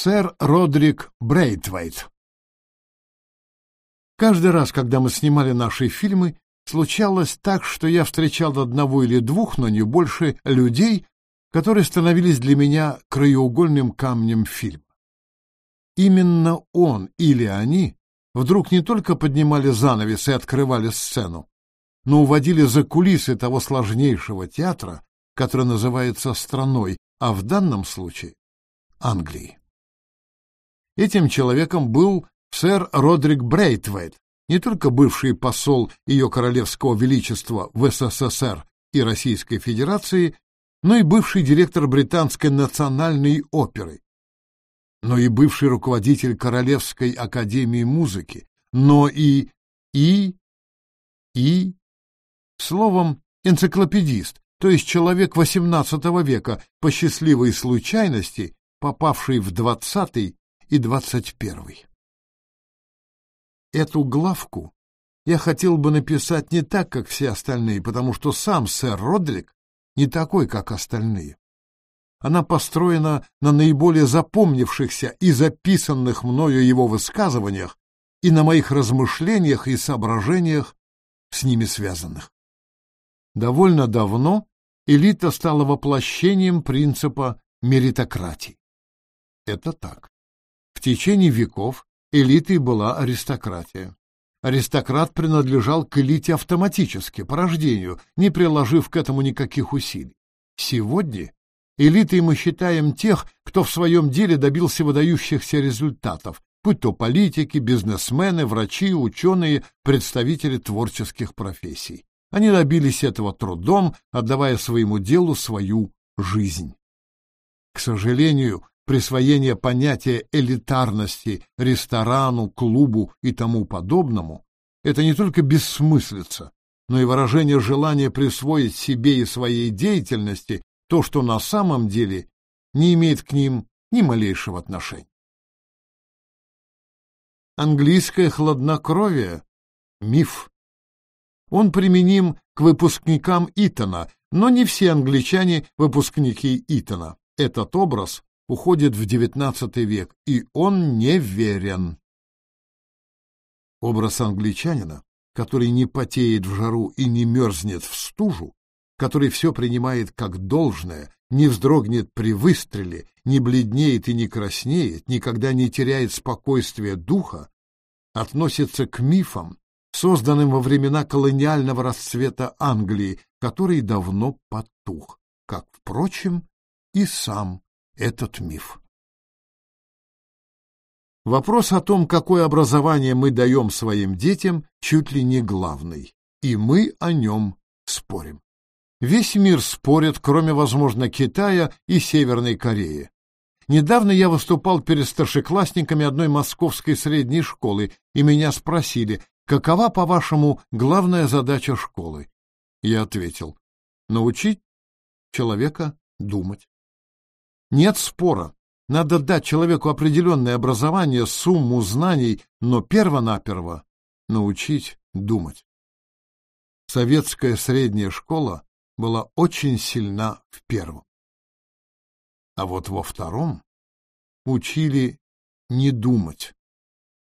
Сэр Родрик Брейтвейт Каждый раз, когда мы снимали наши фильмы, случалось так, что я встречал одного или двух, но не больше, людей, которые становились для меня краеугольным камнем фильма. Именно он или они вдруг не только поднимали занавес и открывали сцену, но уводили за кулисы того сложнейшего театра, который называется страной, а в данном случае — Англией. Этим человеком был сэр Родрик Брейтвейт, не только бывший посол Ее Королевского Величества в СССР и Российской Федерации, но и бывший директор Британской национальной оперы, но и бывший руководитель Королевской академии музыки, но и... и... и... словом, энциклопедист, то есть человек XVIII века, по счастливой случайности, попавший в XX и двадцать первый. Эту главку я хотел бы написать не так, как все остальные, потому что сам сэр Родрик не такой, как остальные. Она построена на наиболее запомнившихся и записанных мною его высказываниях и на моих размышлениях и соображениях, с ними связанных. Довольно давно элита стала воплощением принципа меритократии. Это так. В течение веков элитой была аристократия. Аристократ принадлежал к элите автоматически, по рождению, не приложив к этому никаких усилий. Сегодня элитой мы считаем тех, кто в своем деле добился выдающихся результатов, будь то политики, бизнесмены, врачи, ученые, представители творческих профессий. Они добились этого трудом, отдавая своему делу свою жизнь. К сожалению, присвоение понятия элитарности ресторану, клубу и тому подобному — это не только бессмыслица, но и выражение желания присвоить себе и своей деятельности то, что на самом деле не имеет к ним ни малейшего отношения. Английское хладнокровие — миф. Он применим к выпускникам Итона, но не все англичане — выпускники Итона. Этот образ уходит в XIX век, и он не верен. Образ англичанина, который не потеет в жару и не мерзнет в стужу, который все принимает как должное, не вздрогнет при выстреле, не бледнеет и не краснеет, никогда не теряет спокойствия духа, относится к мифам, созданным во времена колониального расцвета Англии, который давно потух, как, впрочем, и сам этот миф. Вопрос о том, какое образование мы даем своим детям, чуть ли не главный, и мы о нем спорим. Весь мир спорит, кроме, возможно, Китая и Северной Кореи. Недавно я выступал перед старшеклассниками одной московской средней школы, и меня спросили, какова, по-вашему, главная задача школы? Я ответил, научить человека думать. Нет спора. Надо дать человеку определенное образование, сумму знаний, но перво-наперво научить думать. Советская средняя школа была очень сильна в первом. А вот во втором учили не думать.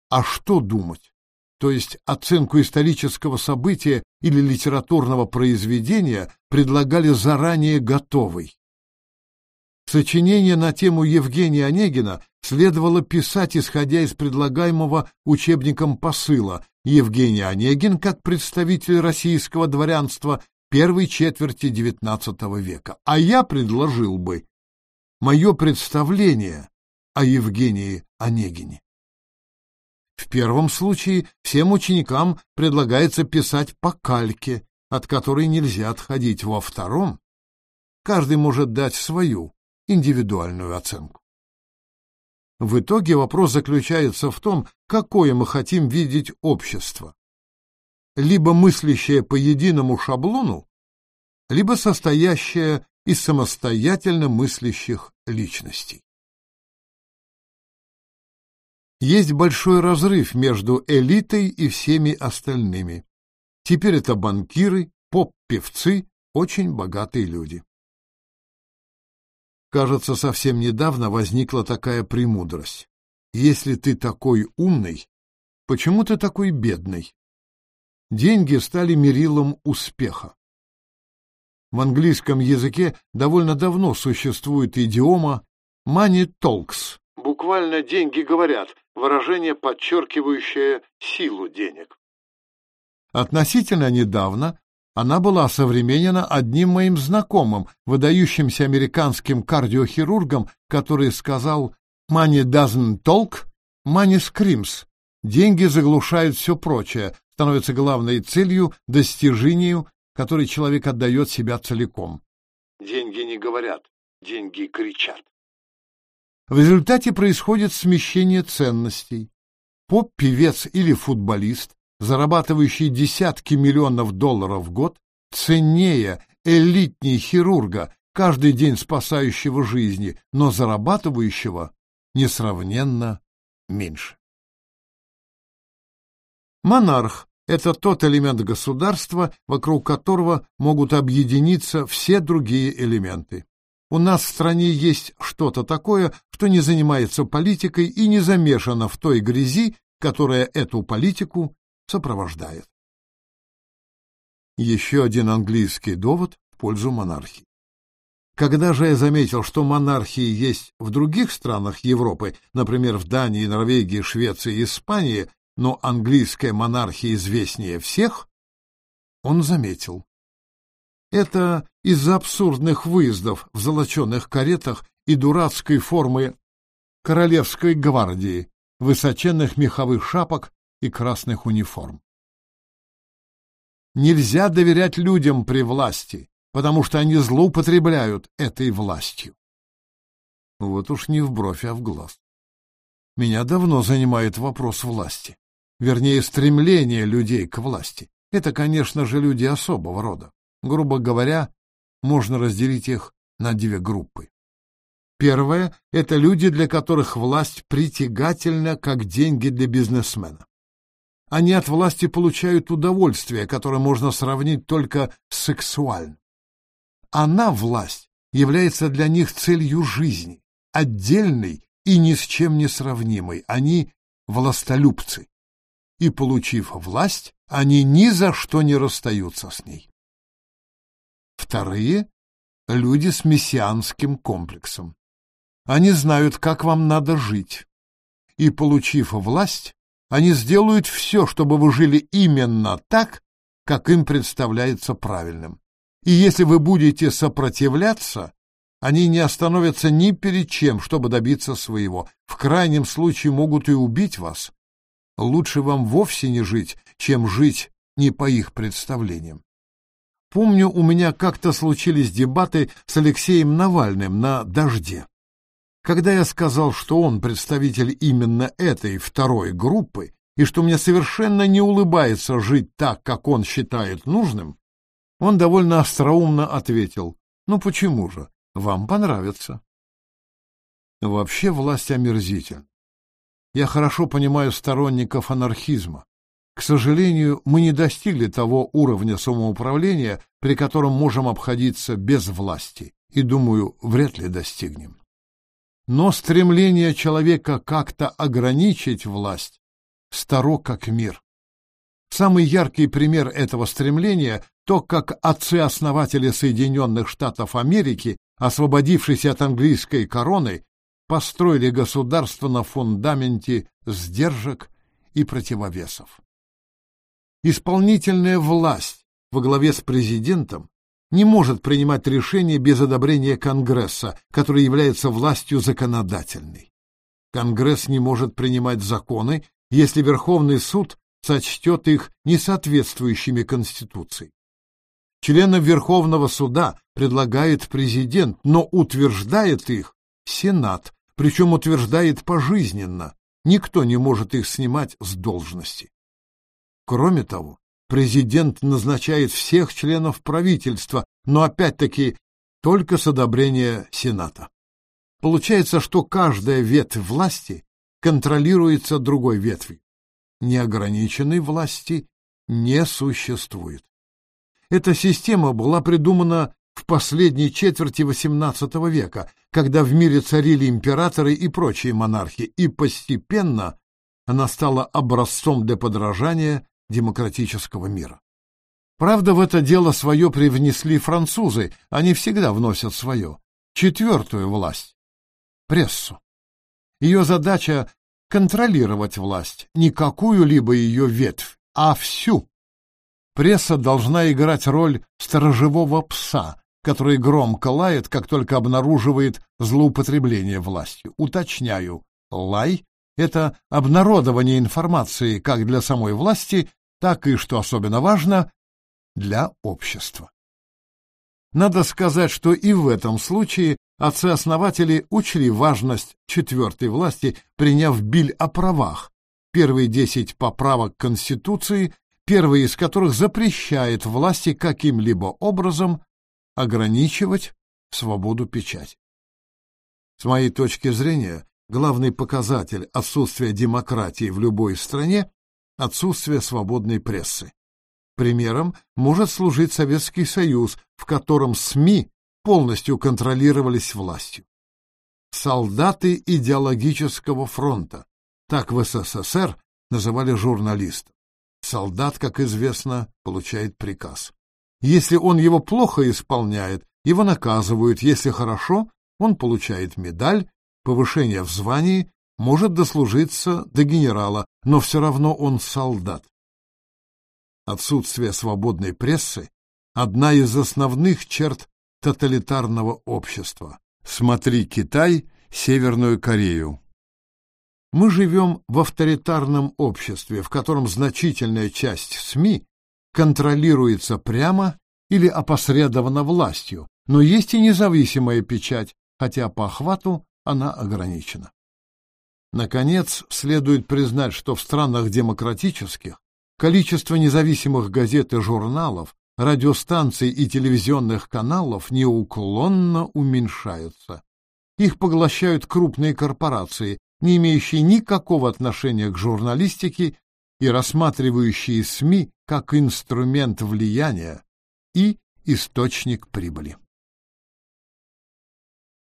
А что думать? То есть оценку исторического события или литературного произведения предлагали заранее готовый. Сочинение на тему Евгения Онегина следовало писать, исходя из предлагаемого учебником посыла Евгений Онегин как представитель российского дворянства первой четверти XIX века. А я предложил бы мое представление о Евгении Онегине. В первом случае всем ученикам предлагается писать по кальке, от которой нельзя отходить. Во втором каждый может дать свою, индивидуальную оценку. В итоге вопрос заключается в том, какое мы хотим видеть общество. Либо мыслящее по единому шаблону, либо состоящее из самостоятельно мыслящих личностей. Есть большой разрыв между элитой и всеми остальными. Теперь это банкиры, поп-певцы, очень богатые люди. Кажется, совсем недавно возникла такая премудрость. Если ты такой умный, почему ты такой бедный? Деньги стали мерилом успеха. В английском языке довольно давно существует идиома «money talks». Буквально «деньги говорят» — выражение, подчеркивающее силу денег. Относительно недавно она была современена одним моим знакомым, выдающимся американским кардиохирургом, который сказал «Money doesn't talk, money screams». Деньги заглушают все прочее, становятся главной целью, достижению, которой человек отдает себя целиком. Деньги не говорят, деньги кричат. В результате происходит смещение ценностей. Поп, певец или футболист зарабатывающий десятки миллионов долларов в год, ценнее, элитней хирурга, каждый день спасающего жизни, но зарабатывающего несравненно меньше. Монарх – это тот элемент государства, вокруг которого могут объединиться все другие элементы. У нас в стране есть что-то такое, что не занимается политикой и не замешано в той грязи, которая эту политику сопровождает. Еще один английский довод в пользу монархии. Когда же я заметил, что монархии есть в других странах Европы, например, в Дании, Норвегии, Швеции и Испании, но английская монархия известнее всех, он заметил. Это из-за абсурдных выездов в золоченых каретах и дурацкой формы королевской гвардии, высоченных меховых шапок и красных униформ. Нельзя доверять людям при власти, потому что они злоупотребляют этой властью. Вот уж не в бровь, а в глаз. Меня давно занимает вопрос власти. Вернее, стремление людей к власти. Это, конечно же, люди особого рода. Грубо говоря, можно разделить их на две группы. Первое — это люди, для которых власть притягательна, как деньги для бизнесмена. Они от власти получают удовольствие, которое можно сравнить только с сексуальным. Она, власть, является для них целью жизни, отдельной и ни с чем не сравнимой. Они властолюбцы. И, получив власть, они ни за что не расстаются с ней. Вторые — люди с мессианским комплексом. Они знают, как вам надо жить. И, получив власть, они сделают все, чтобы вы жили именно так, как им представляется правильным. И если вы будете сопротивляться, они не остановятся ни перед чем, чтобы добиться своего. В крайнем случае могут и убить вас. Лучше вам вовсе не жить, чем жить не по их представлениям. Помню, у меня как-то случились дебаты с Алексеем Навальным на «Дожде». Когда я сказал, что он представитель именно этой второй группы, и что мне совершенно не улыбается жить так, как он считает нужным, он довольно остроумно ответил, «Ну почему же? Вам понравится». Вообще власть омерзительна. Я хорошо понимаю сторонников анархизма. К сожалению, мы не достигли того уровня самоуправления, при котором можем обходиться без власти, и, думаю, вряд ли достигнем. Но стремление человека как-то ограничить власть старо как мир. Самый яркий пример этого стремления — то, как отцы-основатели Соединенных Штатов Америки, освободившись от английской короны, построили государство на фундаменте сдержек и противовесов. Исполнительная власть во главе с президентом не может принимать решения без одобрения Конгресса, который является властью законодательной. Конгресс не может принимать законы, если Верховный суд сочтет их несоответствующими Конституции. Членов Верховного суда предлагает президент, но утверждает их Сенат, причем утверждает пожизненно. Никто не может их снимать с должности. Кроме того, Президент назначает всех членов правительства, но опять-таки только с одобрения Сената. Получается, что каждая ветвь власти контролируется другой ветвью. Неограниченной власти не существует. Эта система была придумана в последней четверти XVIII века, когда в мире царили императоры и прочие монархи, и постепенно она стала образцом для подражания демократического мира. Правда, в это дело свое привнесли французы, они всегда вносят свое, четвертую власть — прессу. Ее задача — контролировать власть, не какую-либо ее ветвь, а всю. Пресса должна играть роль сторожевого пса, который громко лает, как только обнаруживает злоупотребление властью. Уточняю, лай — это обнародование информации как для самой власти, так и, что особенно важно, для общества. Надо сказать, что и в этом случае отцы-основатели учли важность четвертой власти, приняв биль о правах, первые десять поправок Конституции, первый из которых запрещает власти каким-либо образом ограничивать свободу печати. С моей точки зрения, главный показатель отсутствия демократии в любой стране – отсутствие свободной прессы. Примером может служить Советский Союз, в котором СМИ полностью контролировались властью. Солдаты идеологического фронта, так в СССР называли журналистов. Солдат, как известно, получает приказ. Если он его плохо исполняет, его наказывают, если хорошо, он получает медаль, повышение в звании, может дослужиться до генерала, но все равно он солдат. Отсутствие свободной прессы – одна из основных черт тоталитарного общества. Смотри Китай, Северную Корею. Мы живем в авторитарном обществе, в котором значительная часть СМИ контролируется прямо или опосредованно властью, но есть и независимая печать, хотя по охвату она ограничена. Наконец, следует признать, что в странах демократических количество независимых газет и журналов, радиостанций и телевизионных каналов неуклонно уменьшается. Их поглощают крупные корпорации, не имеющие никакого отношения к журналистике и рассматривающие СМИ как инструмент влияния и источник прибыли.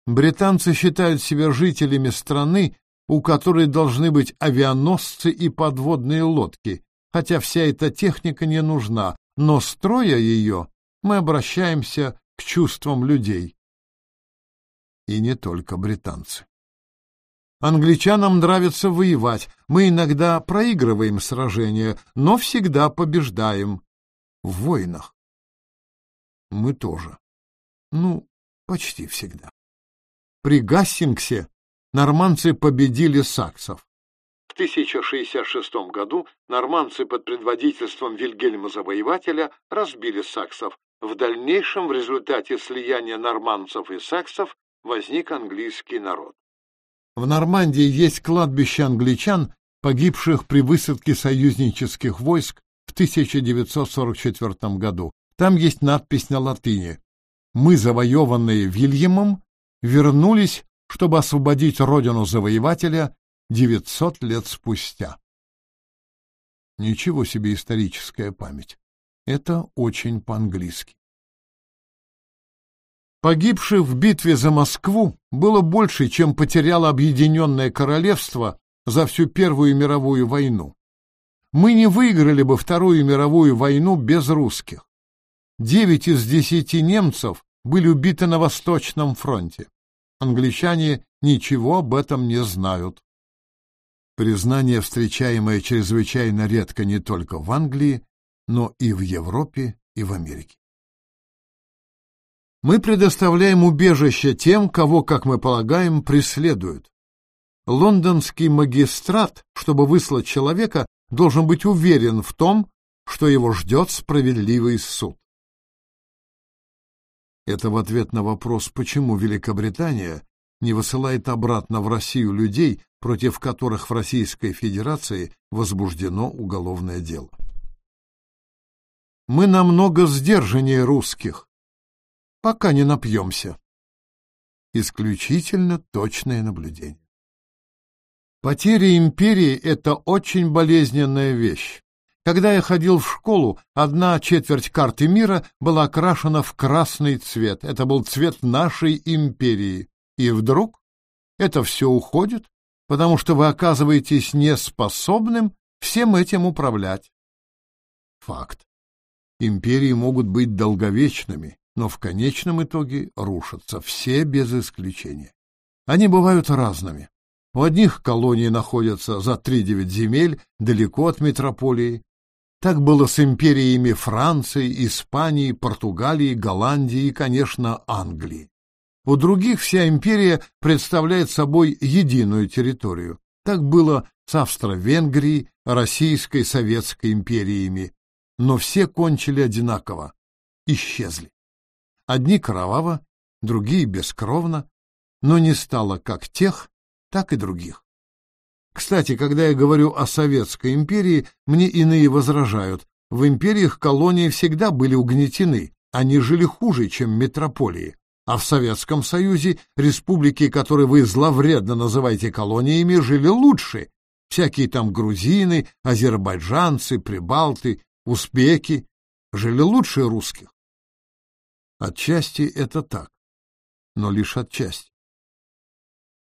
Британцы считают себя жителями страны, у которой должны быть авианосцы и подводные лодки, хотя вся эта техника не нужна, но, строя ее, мы обращаемся к чувствам людей. И не только британцы. Англичанам нравится воевать. Мы иногда проигрываем сражения, но всегда побеждаем. В войнах. Мы тоже. Ну, почти всегда. При Гассингсе норманцы победили саксов. В 1066 году норманцы под предводительством Вильгельма Завоевателя разбили саксов. В дальнейшем в результате слияния норманцев и саксов возник английский народ. В Нормандии есть кладбище англичан, погибших при высадке союзнических войск в 1944 году. Там есть надпись на латыни «Мы, завоеванные Вильямом, вернулись, чтобы освободить родину завоевателя 900 лет спустя». Ничего себе историческая память. Это очень по-английски. Погибших в битве за Москву было больше, чем потеряло Объединенное Королевство за всю Первую мировую войну. Мы не выиграли бы Вторую мировую войну без русских. Девять из десяти немцев были убиты на Восточном фронте. Англичане ничего об этом не знают. Признание, встречаемое чрезвычайно редко не только в Англии, но и в Европе и в Америке. Мы предоставляем убежище тем, кого, как мы полагаем, преследуют. Лондонский магистрат, чтобы выслать человека, должен быть уверен в том, что его ждет справедливый суд. Это в ответ на вопрос, почему Великобритания не высылает обратно в Россию людей, против которых в Российской Федерации возбуждено уголовное дело. Мы намного сдержаннее русских, пока не напьемся. Исключительно точное наблюдение. Потеря империи — это очень болезненная вещь. Когда я ходил в школу, одна четверть карты мира была окрашена в красный цвет. Это был цвет нашей империи. И вдруг это все уходит, потому что вы оказываетесь неспособным всем этим управлять. Факт. Империи могут быть долговечными, но в конечном итоге рушатся, все без исключения. Они бывают разными. У одних колонии находятся за три-девять земель, далеко от метрополии. Так было с империями Франции, Испании, Португалии, Голландии и, конечно, Англии. У других вся империя представляет собой единую территорию. Так было с Австро-Венгрией, Российской, Советской империями. Но все кончили одинаково — исчезли. Одни кроваво, другие бескровно, но не стало как тех, так и других. Кстати, когда я говорю о Советской империи, мне иные возражают. В империях колонии всегда были угнетены, они жили хуже, чем метрополии. А в Советском Союзе республики, которые вы зловредно называете колониями, жили лучше. Всякие там грузины, азербайджанцы, прибалты, узбеки жили лучше русских. Отчасти это так, но лишь отчасти.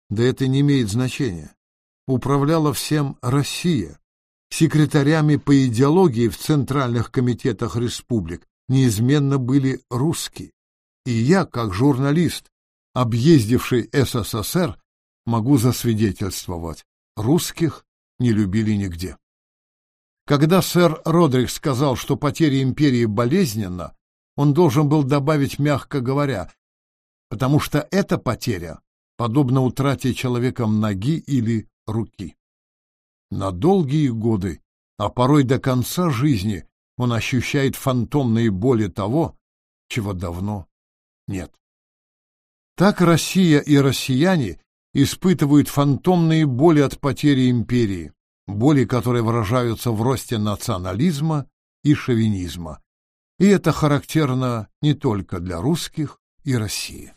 Да это не имеет значения. Управляла всем Россия. Секретарями по идеологии в центральных комитетах республик неизменно были русские. И я, как журналист, объездивший СССР, могу засвидетельствовать, русских не любили нигде. Когда сэр Родрик сказал, что потеря империи болезненна, он должен был добавить, мягко говоря, потому что эта потеря подобна утрате человеком ноги или руки. На долгие годы, а порой до конца жизни, он ощущает фантомные боли того, чего давно нет. Так Россия и россияне испытывают фантомные боли от потери империи, боли, которые выражаются в росте национализма и шовинизма, и это характерно не только для русских и России.